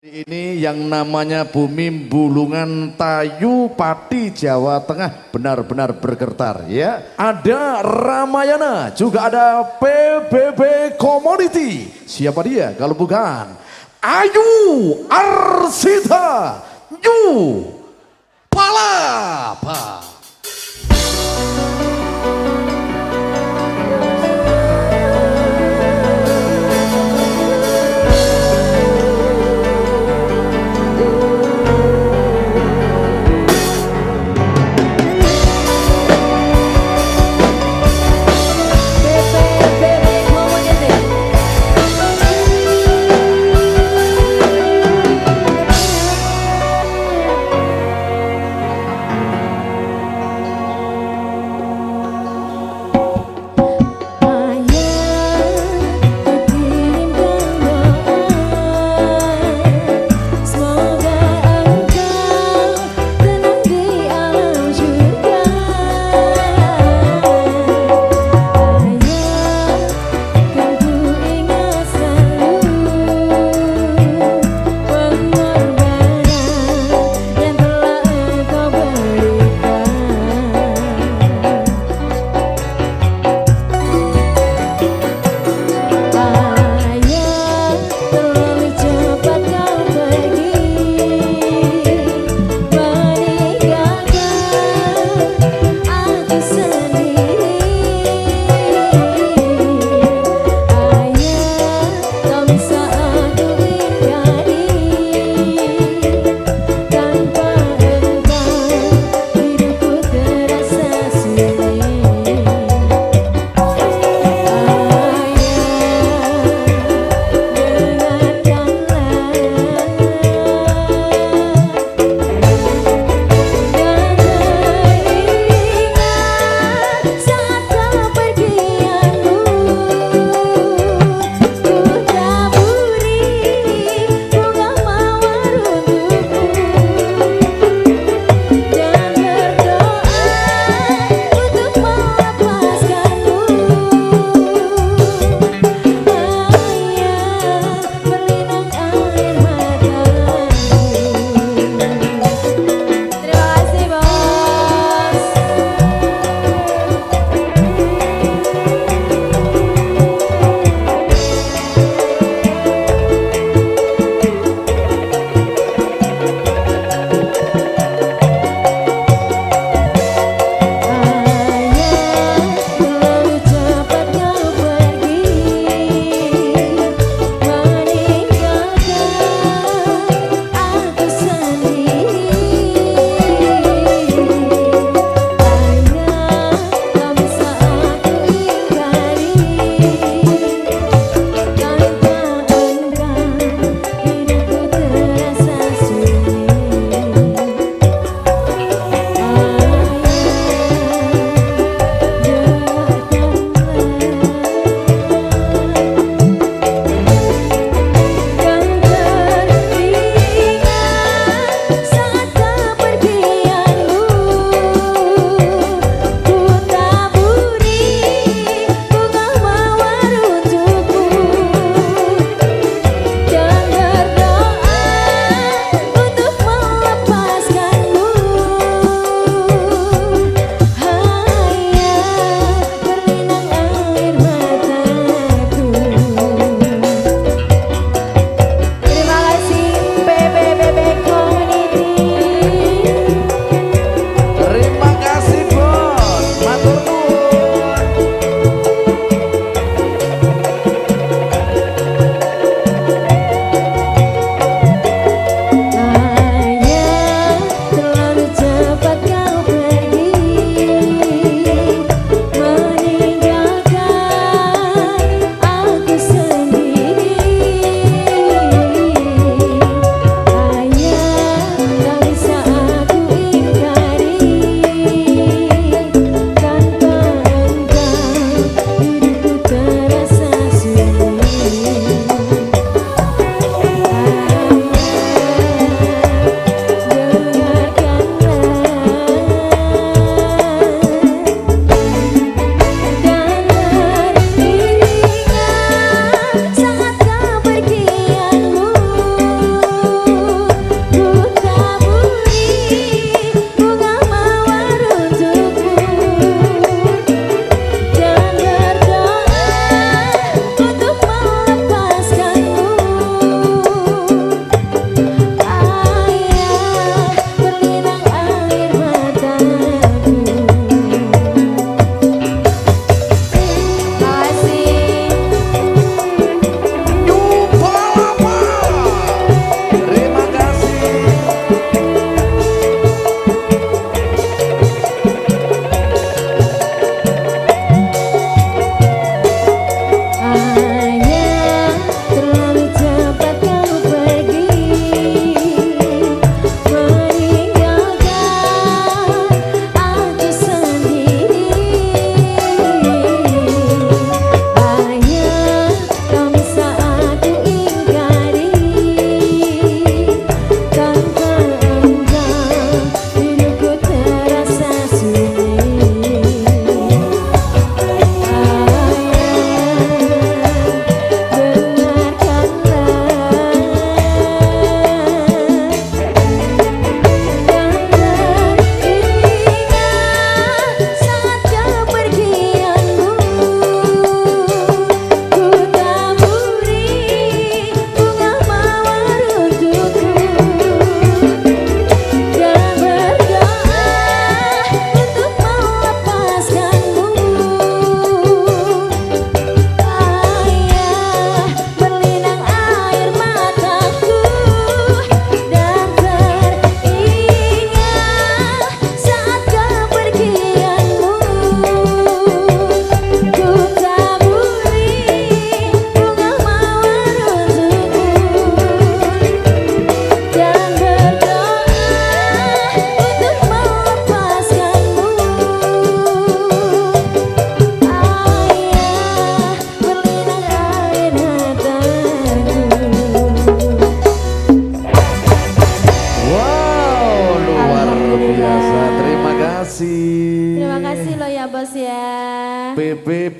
Ini yang namanya bumi Bulungan Tayu Pati Jawa Tengah benar-benar bergetar ya. Ada Ramayana, juga ada PBB Commodity. Siapa dia kalau bukan Ayu Arsita Yu Palapa.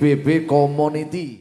PBBB Community.